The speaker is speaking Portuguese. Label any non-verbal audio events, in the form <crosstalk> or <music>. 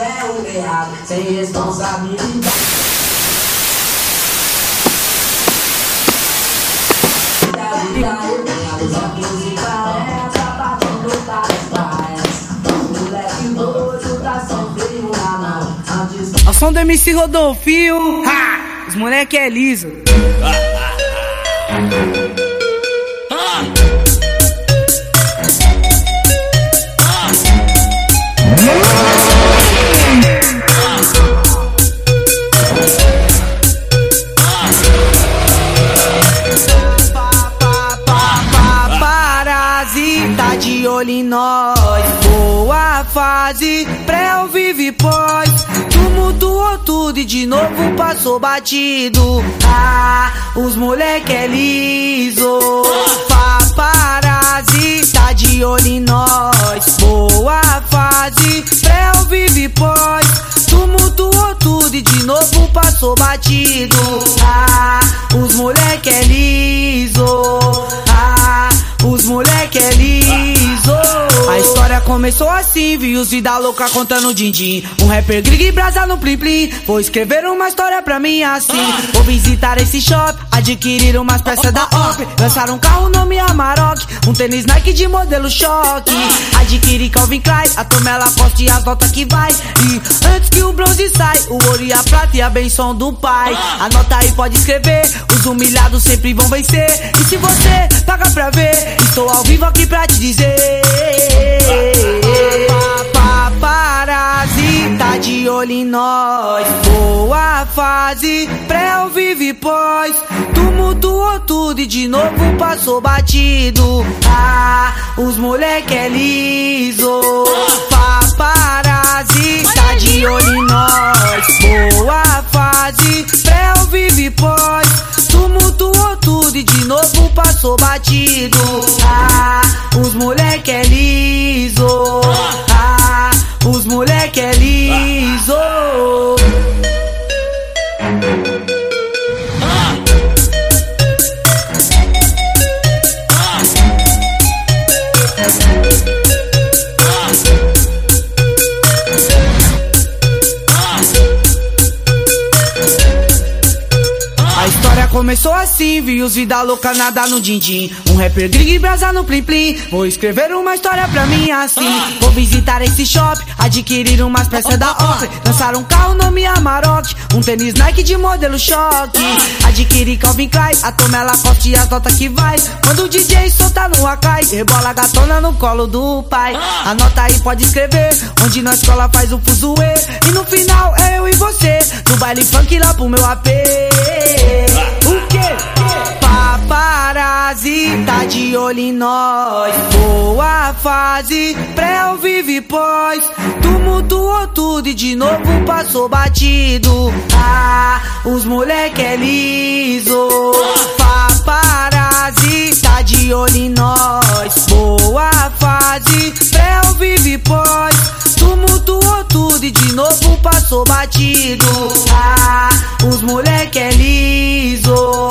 é o errado, sem responsabilidade. A som do MC Rodolfio, ha! os moleque é liso. <laughs> de olho em nós, boa fase, pré vive pós. Tumultuou tudo e de novo passou batido. Ah, os moleque é liso. Paparazita de olho em nós, boa fase, pré vive pós. Tumultuou tudo e de novo passou batido. Ah, os moleque é começou assim, vi os vida louca contando din-din. Um rapper grig brasa no plim plim. Vou escrever uma história pra mim assim. Vou visitar esse shop, adquirir umas peças da OP. Lançar um carro nome Amarok, um tênis Nike de modelo choque. Adquirir Calvin Klein, a Tomela Costa e as notas que vai. E antes que o bronze sai, o ouro e a prata e a benção do pai. Anota aí, pode escrever. Os humilhados sempre vão vencer. E se você paga pra ver, estou ao vivo aqui pra te dizer. Nós, boa fase, pré ou vive pós. Tumultuou tudo e de novo passou batido. Ah, os moleque é liso. Paparazita de olho em nós, boa fase, pré ou vive pós. Tumultuou tudo e de novo passou batido. Ah, os moleque é liso. Começou assim, vi os vida louca nada no din-din. Um rapper grig brasa no plim plim. Vou escrever uma história pra mim assim. Vou visitar esse shop, adquirir umas peças da OP. Lançar um carro nome Amarok, um tênis Nike de modelo choque. Adquirir Calvin Klein, a Tomela Costa e as notas que vai. Quando o DJ solta no Akai, rebola a gatona no colo do pai. Anota aí, pode escrever, onde na escola faz o fuzuê. E no final é eu e você, no baile funk lá pro meu AP. Quê? Paparazita de olho em nós, boa fase, pré ou vive pós. Tumultuou tudo e de novo passou batido. Ah, os moleque é liso. Paparazita de olho em nós, boa fase, pré ou vive pós. Tumultuou tudo e de novo passou batido. Ah, os moleque é liso.